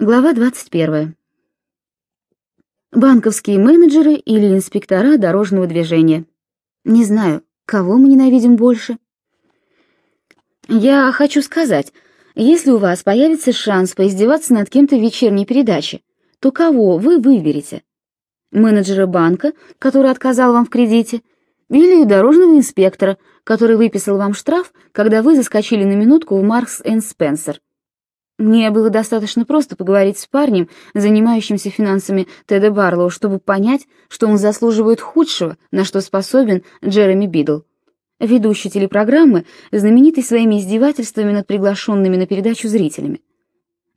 Глава 21. Банковские менеджеры или инспектора дорожного движения. Не знаю, кого мы ненавидим больше. Я хочу сказать, если у вас появится шанс поиздеваться над кем-то в вечерней передаче, то кого вы выберете? Менеджера банка, который отказал вам в кредите, или дорожного инспектора, который выписал вам штраф, когда вы заскочили на минутку в Маркс энд Спенсер? Мне было достаточно просто поговорить с парнем, занимающимся финансами Теда Барлоу, чтобы понять, что он заслуживает худшего, на что способен Джереми Бидл. Ведущий телепрограммы, знаменитый своими издевательствами над приглашенными на передачу зрителями.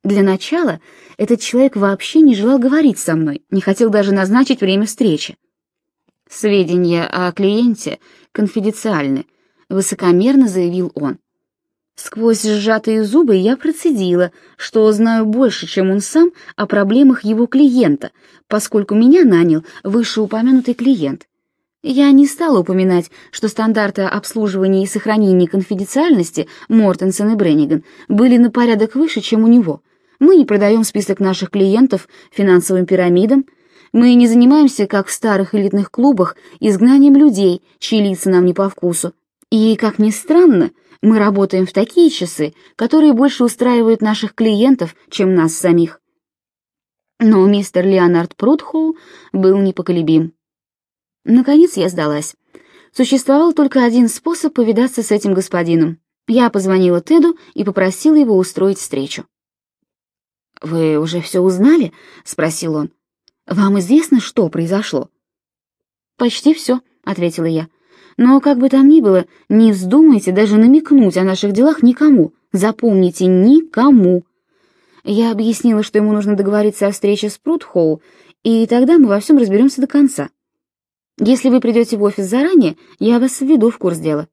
Для начала этот человек вообще не желал говорить со мной, не хотел даже назначить время встречи. Сведения о клиенте конфиденциальны, высокомерно заявил он. Сквозь сжатые зубы я процедила, что знаю больше, чем он сам, о проблемах его клиента, поскольку меня нанял вышеупомянутый клиент. Я не стала упоминать, что стандарты обслуживания и сохранения конфиденциальности Мортенсен и Бренниган были на порядок выше, чем у него. Мы не продаем список наших клиентов финансовым пирамидам, мы не занимаемся, как в старых элитных клубах, изгнанием людей, чьи лица нам не по вкусу. И, как ни странно, мы работаем в такие часы, которые больше устраивают наших клиентов, чем нас самих. Но мистер Леонард Прудхоу был непоколебим. Наконец я сдалась. Существовал только один способ повидаться с этим господином. Я позвонила Теду и попросила его устроить встречу. «Вы уже все узнали?» — спросил он. «Вам известно, что произошло?» «Почти все», — ответила я. Но, как бы там ни было, не вздумайте даже намекнуть о наших делах никому. Запомните, никому. Я объяснила, что ему нужно договориться о встрече с Прутхоу, и тогда мы во всем разберемся до конца. Если вы придете в офис заранее, я вас введу в курс дела.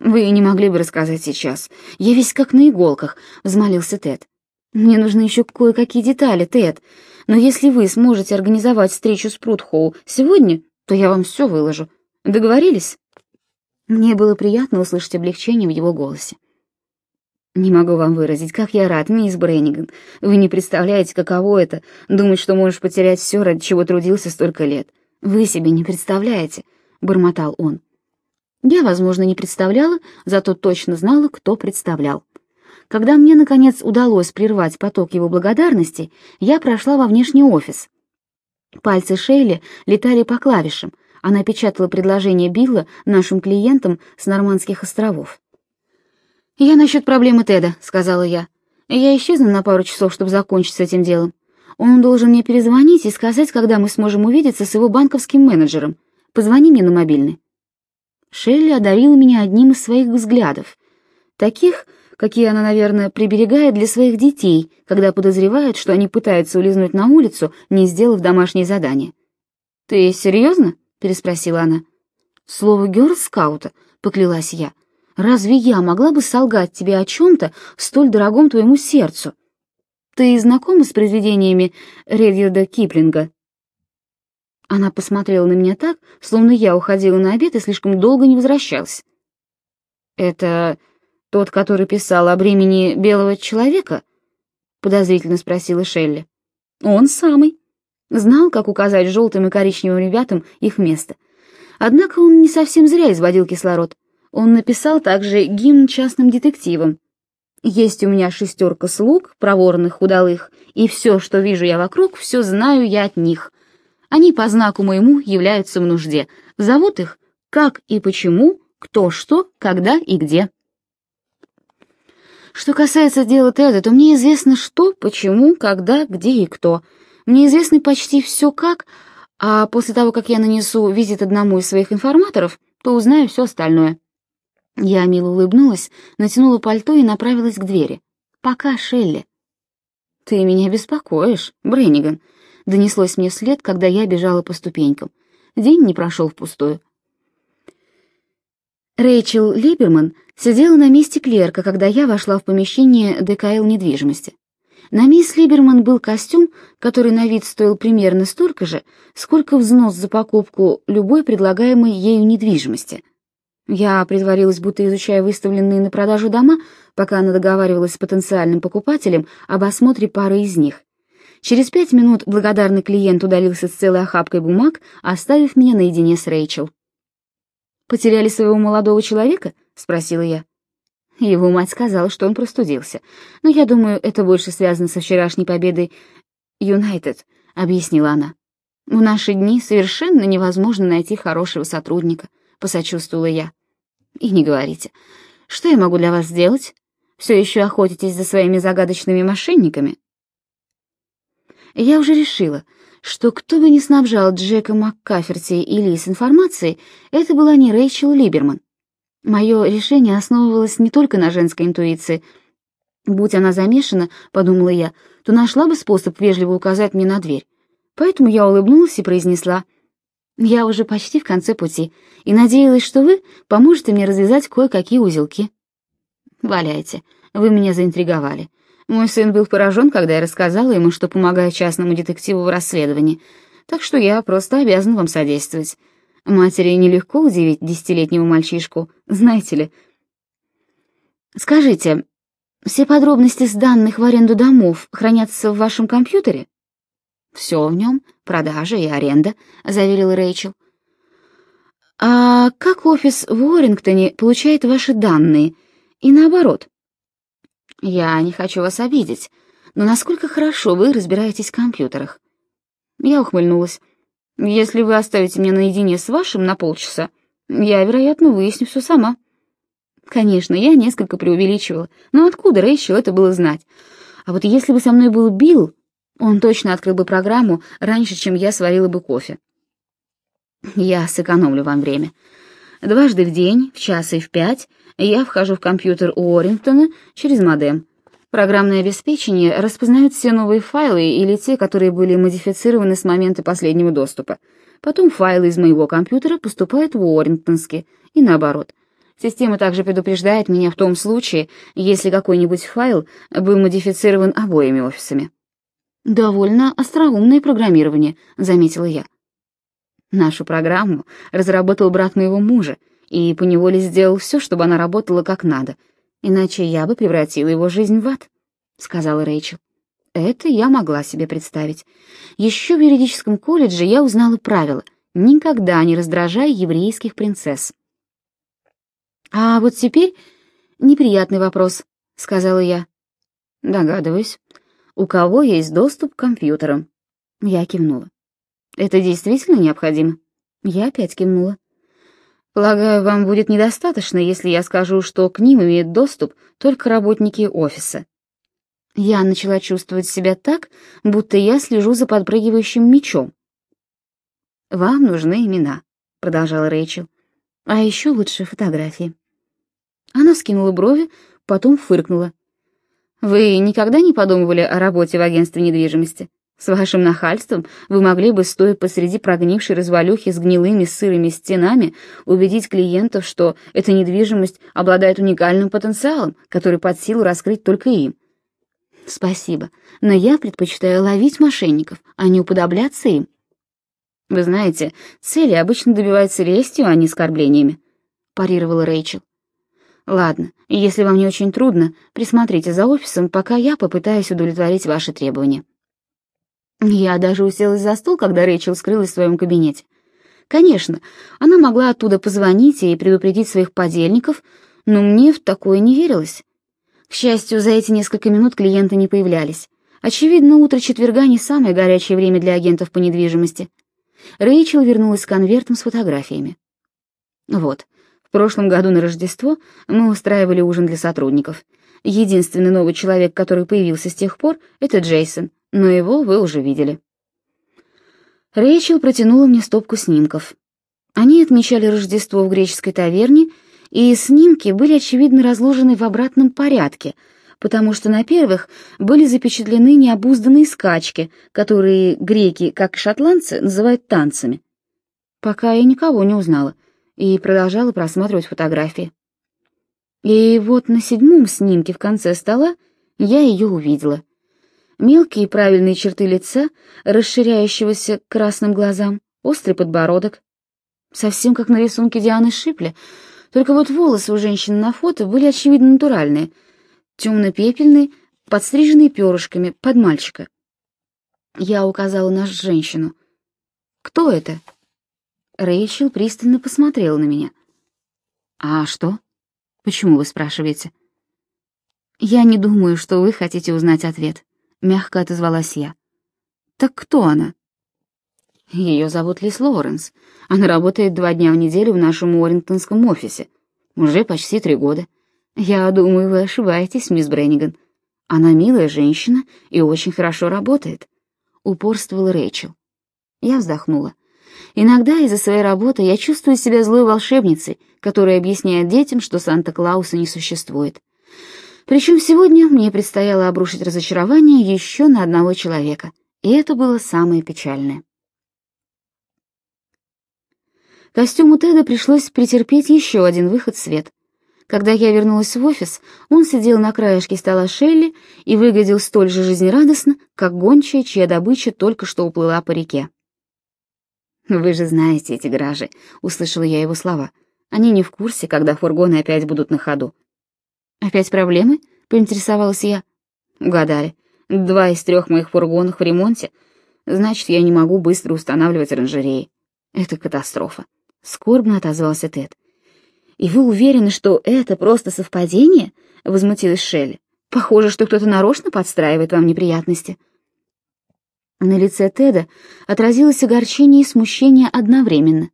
Вы не могли бы рассказать сейчас. Я весь как на иголках, взмолился Тед. Мне нужны еще кое-какие детали, Тед. Но если вы сможете организовать встречу с Прутхоу сегодня, то я вам все выложу. Договорились?» Мне было приятно услышать облегчение в его голосе. «Не могу вам выразить, как я рад, мисс Бренниган. Вы не представляете, каково это — думать, что можешь потерять все, ради чего трудился столько лет. Вы себе не представляете», — бормотал он. Я, возможно, не представляла, зато точно знала, кто представлял. Когда мне, наконец, удалось прервать поток его благодарности, я прошла во внешний офис. Пальцы Шейли летали по клавишам, она печатала предложение Билла нашим клиентам с Нормандских островов. «Я насчет проблемы Теда», — сказала я. «Я исчезну на пару часов, чтобы закончить с этим делом. Он должен мне перезвонить и сказать, когда мы сможем увидеться с его банковским менеджером. Позвони мне на мобильный». Шелли одарила меня одним из своих взглядов. Таких, какие она, наверное, приберегает для своих детей, когда подозревает, что они пытаются улизнуть на улицу, не сделав домашнее задание. «Ты серьезно?» Переспросила она. Слово гёрл-скаута, поклялась я. Разве я могла бы солгать тебе о чем-то столь дорогом твоему сердцу? Ты знакома с произведениями Редьярда Киплинга? Она посмотрела на меня так, словно я уходила на обед и слишком долго не возвращалась. Это тот, который писал о бремени белого человека? подозрительно спросила Шелли. Он самый знал, как указать желтым и коричневым ребятам их место. Однако он не совсем зря изводил кислород. Он написал также гимн частным детективам. «Есть у меня шестерка слуг, проворных, удалых, и все, что вижу я вокруг, все знаю я от них. Они по знаку моему являются в нужде. Зовут их как и почему, кто что, когда и где». Что касается дела Теда, то мне известно что, почему, когда, где и кто — мне известно почти все как, а после того, как я нанесу визит одному из своих информаторов, то узнаю все остальное. Я мило улыбнулась, натянула пальто и направилась к двери. «Пока, Шелли». «Ты меня беспокоишь, Бренниган», — донеслось мне вслед, когда я бежала по ступенькам. День не прошел впустую. Рэйчел Либерман сидела на месте клерка, когда я вошла в помещение ДКЛ недвижимости. На мисс Либерман был костюм, который на вид стоил примерно столько же, сколько взнос за покупку любой предлагаемой ею недвижимости. Я притворилась, будто изучая выставленные на продажу дома, пока она договаривалась с потенциальным покупателем об осмотре пары из них. Через пять минут благодарный клиент удалился с целой охапкой бумаг, оставив меня наедине с Рэйчел. «Потеряли своего молодого человека?» — спросила я. Его мать сказала, что он простудился. Но я думаю, это больше связано со вчерашней победой «Юнайтед», — объяснила она. «В наши дни совершенно невозможно найти хорошего сотрудника», — посочувствовала я. «И не говорите. Что я могу для вас сделать? Все еще охотитесь за своими загадочными мошенниками?» Я уже решила, что кто бы ни снабжал Джека МакКаферти и Лис информацией, это была не Рэйчел Либерман. Мое решение основывалось не только на женской интуиции. Будь она замешана, подумала я, то нашла бы способ вежливо указать мне на дверь. Поэтому я улыбнулась и произнесла, «Я уже почти в конце пути, и надеялась, что вы поможете мне развязать кое-какие узелки». «Валяйте, вы меня заинтриговали. Мой сын был поражен, когда я рассказала ему, что помогаю частному детективу в расследовании, так что я просто обязан вам содействовать. Матери нелегко удивить десятилетнего мальчишку, знаете ли. Скажите, все подробности с данных в аренду домов хранятся в вашем компьютере? Все в нем, продажа и аренда, заверил Рэйчел. А как офис в Уоррингтоне получает ваши данные? И наоборот. Я не хочу вас обидеть, но насколько хорошо вы разбираетесь в компьютерах? Я ухмыльнулась. Если вы оставите меня наедине с вашим на полчаса, я, вероятно, выясню все сама. Конечно, я несколько преувеличивала, но откуда Рэйчел это было знать? А вот если бы со мной был Билл, он точно открыл бы программу раньше, чем я сварила бы кофе. Я сэкономлю вам время. Дважды в день, в час и в пять, я вхожу в компьютер Уоррингтона через модем. Программное обеспечение распознает все новые файлы или те, которые были модифицированы с момента последнего доступа. Потом файлы из моего компьютера поступают в Уоррингтонский, и наоборот. Система также предупреждает меня в том случае, если какой-нибудь файл был модифицирован обоими офисами. «Довольно остроумное программирование», — заметила я. Нашу программу разработал брат моего мужа и поневоле сделал все, чтобы она работала как надо — иначе я бы превратила его жизнь в ад», — сказала Рэйчел. Это я могла себе представить. Еще в юридическом колледже я узнала правило «никогда не раздражай еврейских принцесс». «А вот теперь неприятный вопрос», — сказала я. «Догадываюсь. У кого есть доступ к компьютерам?» Я кивнула. «Это действительно необходимо?» Я опять кивнула. Полагаю, вам будет недостаточно, если я скажу, что к ним имеют доступ только работники офиса. Я начала чувствовать себя так, будто я слежу за подпрыгивающим мечом. «Вам нужны имена», — продолжала Рэйчел. «А еще лучше фотографии». Она скинула брови, потом фыркнула. «Вы никогда не подумывали о работе в агентстве недвижимости? С вашим нахальством вы могли бы, стоя посреди прогнившей развалюхи с гнилыми сырыми стенами, убедить клиентов, что эта недвижимость обладает уникальным потенциалом, который под силу раскрыть только им. Спасибо, но я предпочитаю ловить мошенников, а не уподобляться им. Вы знаете, цели обычно добиваются лестью, а не оскорблениями, парировала Рэйчел. Ладно, если вам не очень трудно, присмотрите за офисом, пока я попытаюсь удовлетворить ваши требования. Я даже уселась за стол, когда Рэйчел скрылась в своем кабинете. Конечно, она могла оттуда позвонить и предупредить своих подельников, но мне в такое не верилось. К счастью, за эти несколько минут клиенты не появлялись. Очевидно, утро четверга не самое горячее время для агентов по недвижимости. Рэйчел вернулась с конвертом с фотографиями. Вот, в прошлом году на Рождество мы устраивали ужин для сотрудников. Единственный новый человек, который появился с тех пор, это Джейсон, но его вы уже видели. Рэйчел протянула мне стопку снимков. Они отмечали Рождество в греческой таверне, и снимки были, очевидно, разложены в обратном порядке, потому что на первых были запечатлены необузданные скачки, которые греки, как и шотландцы, называют танцами. Пока я никого не узнала и продолжала просматривать фотографии. И вот на седьмом снимке в конце стола я ее увидела — Мелкие правильные черты лица, расширяющегося красным глазам, острый подбородок. Совсем как на рисунке Дианы Шипля, Только вот волосы у женщины на фото были очевидно натуральные, темно-пепельные, подстриженные перышками, под мальчика. Я указала на женщину. «Кто это?» Рэйчел пристально посмотрела на меня. «А что? Почему вы спрашиваете?» «Я не думаю, что вы хотите узнать ответ», — мягко отозвалась я. «Так кто она?» Ее зовут Лис Лоуренс. Она работает два дня в неделю в нашем Уоррингтонском офисе. Уже почти три года. Я думаю, вы ошибаетесь, мисс Бренниган. Она милая женщина и очень хорошо работает. Упорствовала Рэйчел. Я вздохнула. Иногда из-за своей работы я чувствую себя злой волшебницей, которая объясняет детям, что Санта-Клауса не существует. Причем сегодня мне предстояло обрушить разочарование еще на одного человека, и это было самое печальное. Костюму Теда пришлось претерпеть еще один выход в свет. Когда я вернулась в офис, он сидел на краешке стола Шелли и выглядел столь же жизнерадостно, как гончая, чья добыча только что уплыла по реке. «Вы же знаете эти гаражи», — услышала я его слова. «Они не в курсе, когда фургоны опять будут на ходу». «Опять проблемы?» — поинтересовалась я. «Угадали. Два из трех моих фургонов в ремонте. Значит, я не могу быстро устанавливать оранжереи. Это катастрофа. Скорбно отозвался Тед. «И вы уверены, что это просто совпадение?» — возмутилась Шелли. «Похоже, что кто-то нарочно подстраивает вам неприятности». На лице Теда отразилось огорчение и смущение одновременно.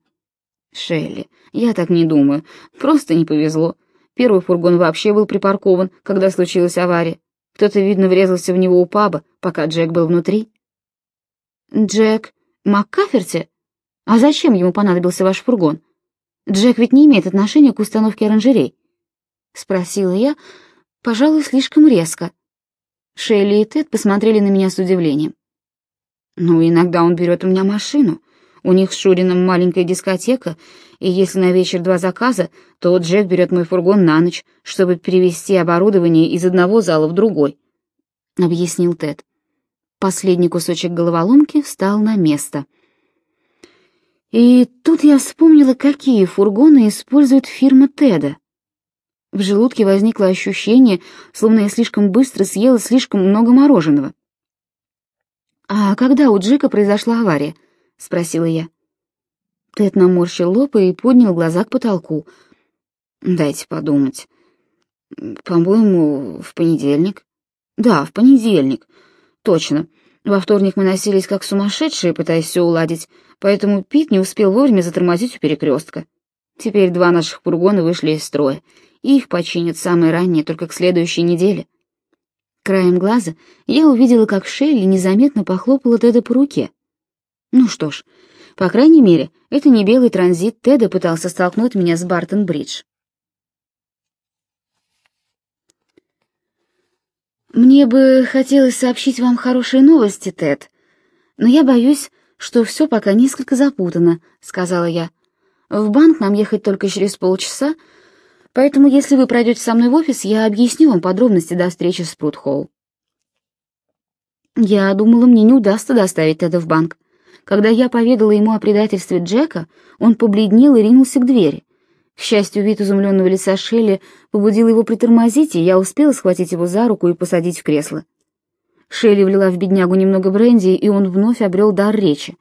«Шелли, я так не думаю. Просто не повезло. Первый фургон вообще был припаркован, когда случилась авария. Кто-то, видно, врезался в него у паба, пока Джек был внутри». «Джек Маккаферти?» А зачем ему понадобился ваш фургон? Джек ведь не имеет отношения к установке оранжерей. Спросила я, пожалуй, слишком резко. Шелли и Тед посмотрели на меня с удивлением. Ну, иногда он берет у меня машину. У них с Шурином маленькая дискотека, и если на вечер два заказа, то Джек берет мой фургон на ночь, чтобы перевести оборудование из одного зала в другой, — объяснил Тед. Последний кусочек головоломки встал на место — и тут я вспомнила, какие фургоны использует фирма Теда. В желудке возникло ощущение, словно я слишком быстро съела слишком много мороженого. «А когда у Джека произошла авария?» — спросила я. Тед наморщил лоб и поднял глаза к потолку. «Дайте подумать. По-моему, в понедельник». «Да, в понедельник. Точно. Во вторник мы носились как сумасшедшие, пытаясь все уладить, поэтому Пит не успел вовремя затормозить у перекрестка. Теперь два наших фургона вышли из строя, и их починят самое раннее, только к следующей неделе. Краем глаза я увидела, как Шелли незаметно похлопала Теда по руке. Ну что ж, по крайней мере, это не белый транзит Теда пытался столкнуть меня с Бартон-Бридж. «Мне бы хотелось сообщить вам хорошие новости, Тед, но я боюсь, что все пока несколько запутано», — сказала я. «В банк нам ехать только через полчаса, поэтому если вы пройдете со мной в офис, я объясню вам подробности до встречи с Прутхолл». Я думала, мне не удастся доставить Теда в банк. Когда я поведала ему о предательстве Джека, он побледнел и ринулся к двери. К счастью, вид изумленного лица Шелли побудил его притормозить, и я успела схватить его за руку и посадить в кресло. Шелли влила в беднягу немного бренди, и он вновь обрел дар речи.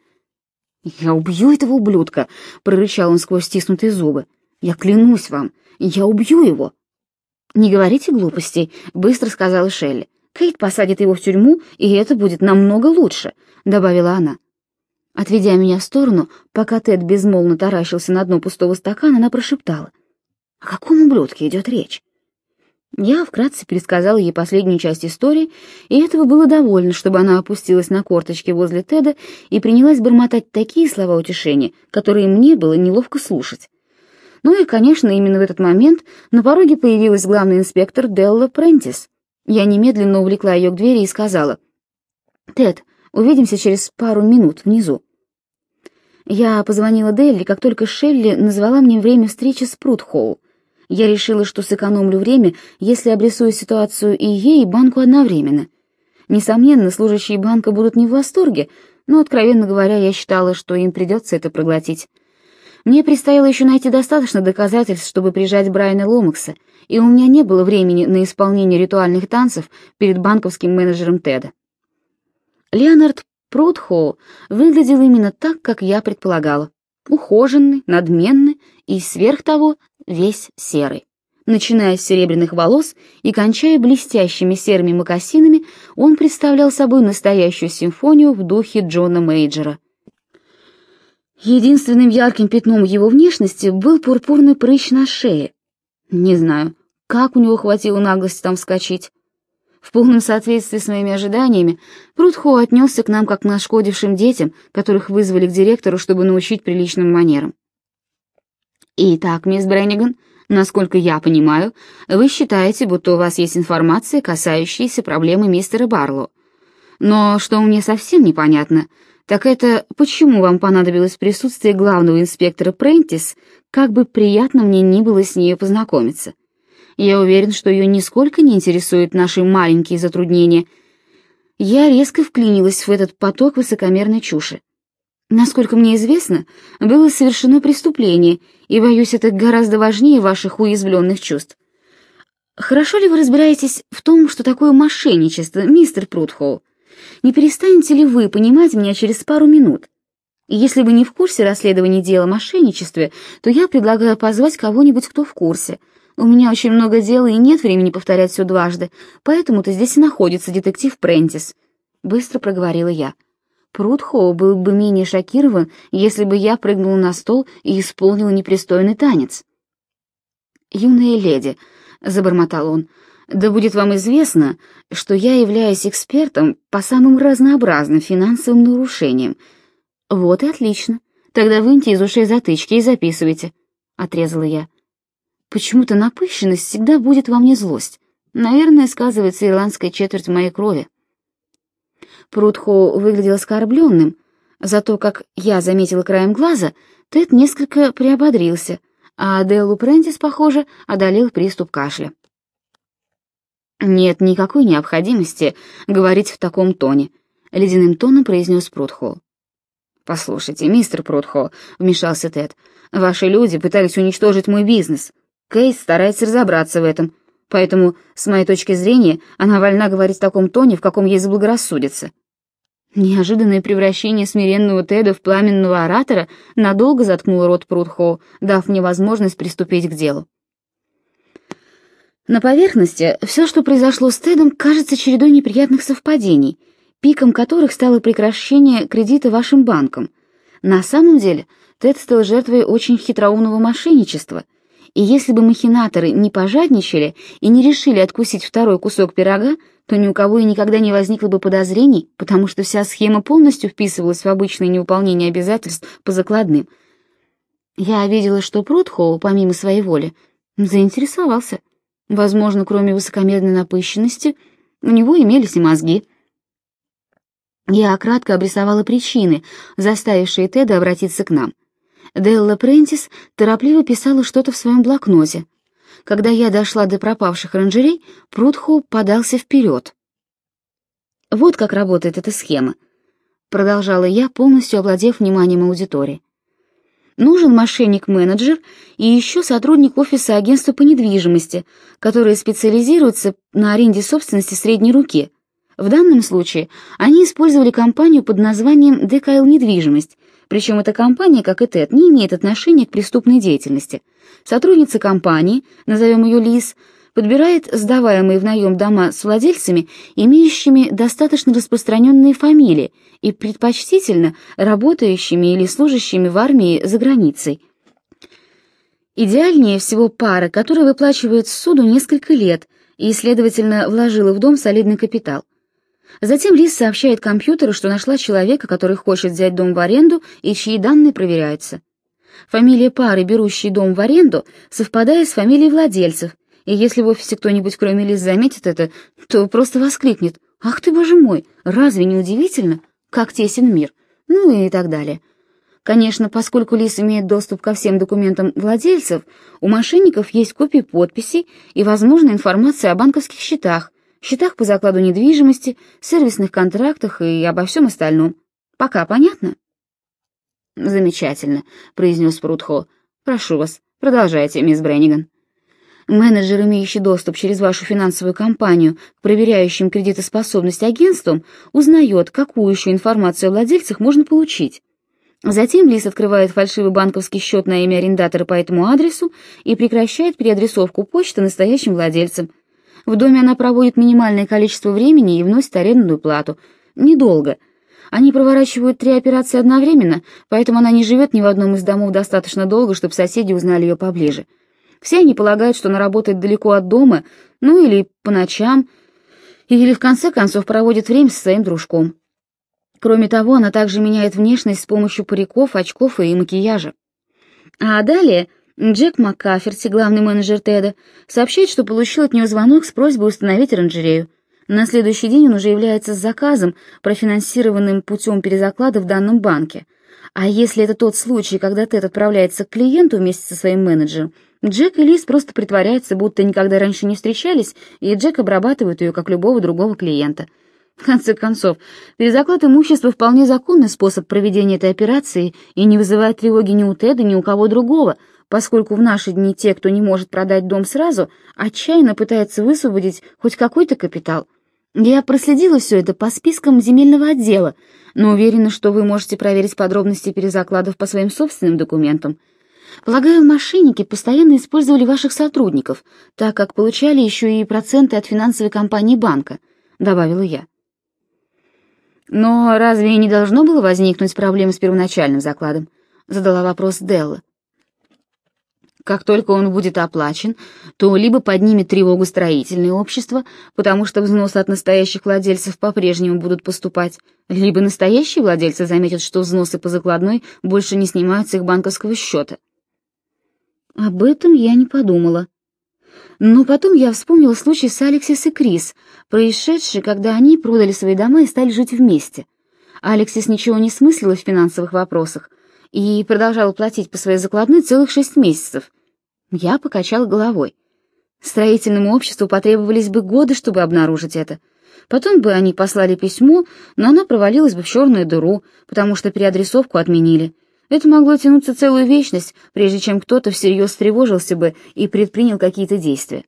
«Я убью этого ублюдка!» — прорычал он сквозь стиснутые зубы. «Я клянусь вам, я убью его!» «Не говорите глупостей», — быстро сказала Шелли. «Кейт посадит его в тюрьму, и это будет намного лучше», — добавила она. Отведя меня в сторону, пока Тед безмолвно таращился на дно пустого стакана, она прошептала. «О каком ублюдке идет речь?» Я вкратце пересказала ей последнюю часть истории, и этого было довольно, чтобы она опустилась на корточки возле Теда и принялась бормотать такие слова утешения, которые мне было неловко слушать. Ну и, конечно, именно в этот момент на пороге появилась главный инспектор Делла Прентис. Я немедленно увлекла ее к двери и сказала, «Тед, увидимся через пару минут внизу». Я позвонила Делли, как только Шелли назвала мне время встречи с Прутхолл. Я решила, что сэкономлю время, если обрисую ситуацию и ей, и банку одновременно. Несомненно, служащие банка будут не в восторге, но, откровенно говоря, я считала, что им придется это проглотить. Мне предстояло еще найти достаточно доказательств, чтобы прижать Брайана Ломакса, и у меня не было времени на исполнение ритуальных танцев перед банковским менеджером Теда. Леонард Прудхоу выглядел именно так, как я предполагала. Ухоженный, надменный и, сверх того, весь серый. Начиная с серебряных волос и кончая блестящими серыми мокасинами, он представлял собой настоящую симфонию в духе Джона Мейджера. Единственным ярким пятном его внешности был пурпурный прыщ на шее. Не знаю, как у него хватило наглости там вскочить. В полном соответствии с моими ожиданиями, Прудхо отнесся к нам как к нашкодившим детям, которых вызвали к директору, чтобы научить приличным манерам. «Итак, мисс Бренниган, насколько я понимаю, вы считаете, будто у вас есть информация, касающаяся проблемы мистера Барло. Но что мне совсем непонятно, так это почему вам понадобилось присутствие главного инспектора Прентис, как бы приятно мне ни было с ней познакомиться». Я уверен, что ее нисколько не интересуют наши маленькие затруднения. Я резко вклинилась в этот поток высокомерной чуши. Насколько мне известно, было совершено преступление, и, боюсь, это гораздо важнее ваших уязвленных чувств. Хорошо ли вы разбираетесь в том, что такое мошенничество, мистер Прудхоу? Не перестанете ли вы понимать меня через пару минут? Если вы не в курсе расследования дела о мошенничестве, то я предлагаю позвать кого-нибудь, кто в курсе — у меня очень много дел и нет времени повторять все дважды, поэтому-то здесь и находится детектив Прентис», — быстро проговорила я. Прудхоу был бы менее шокирован, если бы я прыгнула на стол и исполнила непристойный танец. «Юная леди», — забормотал он, — «да будет вам известно, что я являюсь экспертом по самым разнообразным финансовым нарушениям». «Вот и отлично. Тогда выньте из ушей затычки и записывайте», — отрезала я. Почему-то напыщенность всегда будет во мне злость. Наверное, сказывается ирландская четверть моей крови. Прудхо выглядел оскорбленным, зато, как я заметила краем глаза, Тед несколько приободрился, а Деллу Прентис, похоже, одолел приступ кашля. «Нет никакой необходимости говорить в таком тоне», — ледяным тоном произнес Прудхо. «Послушайте, мистер Прудхо», — вмешался Тед, — «ваши люди пытались уничтожить мой бизнес. Кейс старается разобраться в этом, поэтому, с моей точки зрения, она вольна говорить в таком тоне, в каком ей заблагорассудится. Неожиданное превращение смиренного Теда в пламенного оратора надолго заткнуло рот Прудхоу, дав мне возможность приступить к делу. На поверхности все, что произошло с Тедом, кажется чередой неприятных совпадений, пиком которых стало прекращение кредита вашим банкам. На самом деле, Тед стал жертвой очень хитроумного мошенничества — и если бы махинаторы не пожадничали и не решили откусить второй кусок пирога, то ни у кого и никогда не возникло бы подозрений, потому что вся схема полностью вписывалась в обычное невыполнение обязательств по закладным. Я видела, что Прудхоу, помимо своей воли, заинтересовался. Возможно, кроме высокомерной напыщенности, у него имелись и мозги. Я кратко обрисовала причины, заставившие Теда обратиться к нам — Делла Прентис торопливо писала что-то в своем блокноте. Когда я дошла до пропавших оранжерей, Прудху подался вперед. «Вот как работает эта схема», — продолжала я, полностью овладев вниманием аудитории. «Нужен мошенник-менеджер и еще сотрудник офиса агентства по недвижимости, который специализируется на аренде собственности средней руки. В данном случае они использовали компанию под названием «ДКЛ Недвижимость», причем эта компания, как и ТЭД, не имеет отношения к преступной деятельности. Сотрудница компании, назовем ее Лиз, подбирает сдаваемые в наем дома с владельцами, имеющими достаточно распространенные фамилии и предпочтительно работающими или служащими в армии за границей. Идеальнее всего пара, которая выплачивает суду несколько лет и, следовательно, вложила в дом солидный капитал. Затем Лиз сообщает компьютеру, что нашла человека, который хочет взять дом в аренду и чьи данные проверяются. Фамилия пары, берущей дом в аренду, совпадает с фамилией владельцев, и если в офисе кто-нибудь кроме Лиз заметит это, то просто воскликнет «Ах ты, боже мой, разве не удивительно? Как тесен мир?» Ну и так далее. Конечно, поскольку Лиз имеет доступ ко всем документам владельцев, у мошенников есть копии подписей и, возможно, информация о банковских счетах, счетах по закладу недвижимости, сервисных контрактах и обо всем остальном. Пока понятно? «Замечательно», — произнес Прудхо. «Прошу вас, продолжайте, мисс Бренниган». Менеджер, имеющий доступ через вашу финансовую компанию к проверяющим кредитоспособность агентствам, узнает, какую еще информацию о владельцах можно получить. Затем Лис открывает фальшивый банковский счет на имя арендатора по этому адресу и прекращает переадресовку почты настоящим владельцам. В доме она проводит минимальное количество времени и вносит арендную плату. Недолго. Они проворачивают три операции одновременно, поэтому она не живет ни в одном из домов достаточно долго, чтобы соседи узнали ее поближе. Все они полагают, что она работает далеко от дома, ну или по ночам, или в конце концов проводит время со своим дружком. Кроме того, она также меняет внешность с помощью париков, очков и макияжа. А далее Джек Маккаферти, главный менеджер Теда, сообщает, что получил от нее звонок с просьбой установить оранжерею. На следующий день он уже является с заказом, профинансированным путем перезаклада в данном банке. А если это тот случай, когда Тед отправляется к клиенту вместе со своим менеджером, Джек и Лиз просто притворяются, будто никогда раньше не встречались, и Джек обрабатывает ее, как любого другого клиента. В конце концов, перезаклад имущества вполне законный способ проведения этой операции и не вызывает тревоги ни у Теда, ни у кого другого, поскольку в наши дни те, кто не может продать дом сразу, отчаянно пытаются высвободить хоть какой-то капитал. Я проследила все это по спискам земельного отдела, но уверена, что вы можете проверить подробности перезакладов по своим собственным документам. Полагаю, мошенники постоянно использовали ваших сотрудников, так как получали еще и проценты от финансовой компании банка», — добавила я. «Но разве не должно было возникнуть проблем с первоначальным закладом?» — задала вопрос Делла. Как только он будет оплачен, то либо поднимет тревогу строительное общество, потому что взносы от настоящих владельцев по-прежнему будут поступать, либо настоящие владельцы заметят, что взносы по закладной больше не снимаются их банковского счета. Об этом я не подумала. Но потом я вспомнила случай с Алексис и Крис, происшедший, когда они продали свои дома и стали жить вместе. Алексис ничего не смыслила в финансовых вопросах и продолжала платить по своей закладной целых шесть месяцев. Я покачала головой. Строительному обществу потребовались бы годы, чтобы обнаружить это. Потом бы они послали письмо, но оно провалилось бы в черную дыру, потому что переадресовку отменили. Это могло тянуться целую вечность, прежде чем кто-то всерьез встревожился бы и предпринял какие-то действия.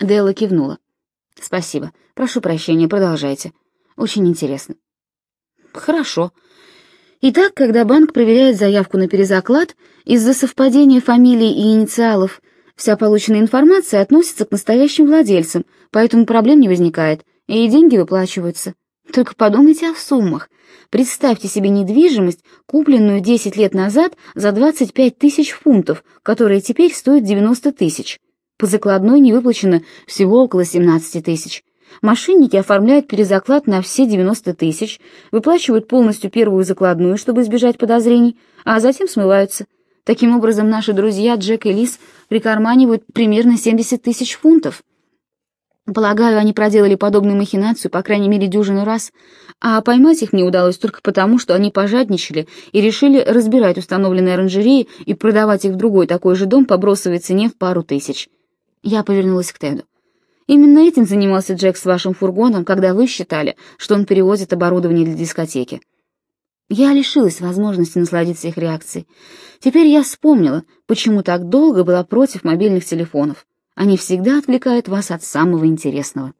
Делла кивнула. «Спасибо. Прошу прощения, продолжайте. Очень интересно». «Хорошо. Итак, когда банк проверяет заявку на перезаклад, из-за совпадения фамилий и инициалов вся полученная информация относится к настоящим владельцам, поэтому проблем не возникает, и деньги выплачиваются. Только подумайте о суммах. Представьте себе недвижимость, купленную 10 лет назад за 25 тысяч фунтов, которая теперь стоит 90 тысяч. По закладной не выплачено всего около 17 тысяч. Мошенники оформляют перезаклад на все 90 тысяч, выплачивают полностью первую закладную, чтобы избежать подозрений, а затем смываются. Таким образом, наши друзья Джек и Лиз прикарманивают примерно 70 тысяч фунтов. Полагаю, они проделали подобную махинацию по крайней мере дюжину раз, а поймать их не удалось только потому, что они пожадничали и решили разбирать установленные оранжереи и продавать их в другой такой же дом по бросовой цене в пару тысяч. Я повернулась к Теду. Именно этим занимался Джек с вашим фургоном, когда вы считали, что он перевозит оборудование для дискотеки. Я лишилась возможности насладиться их реакцией. Теперь я вспомнила, почему так долго была против мобильных телефонов. Они всегда отвлекают вас от самого интересного.